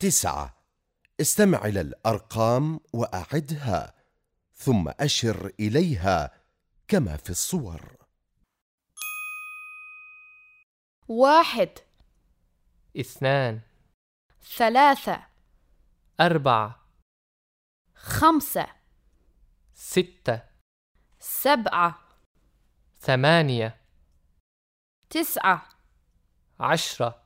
تسعة. استمع إلى الأرقام وأعدها ثم أشر إليها كما في الصور. واحد. اثنان. ثلاثة. أربعة. خمسة. ستة. سبعة. ثمانية. تسعة. عشرة.